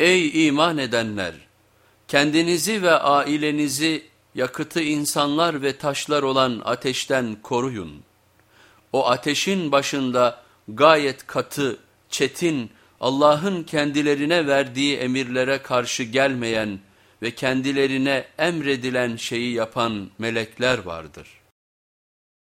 Ey iman edenler! Kendinizi ve ailenizi yakıtı insanlar ve taşlar olan ateşten koruyun. O ateşin başında gayet katı, çetin, Allah'ın kendilerine verdiği emirlere karşı gelmeyen ve kendilerine emredilen şeyi yapan melekler vardır.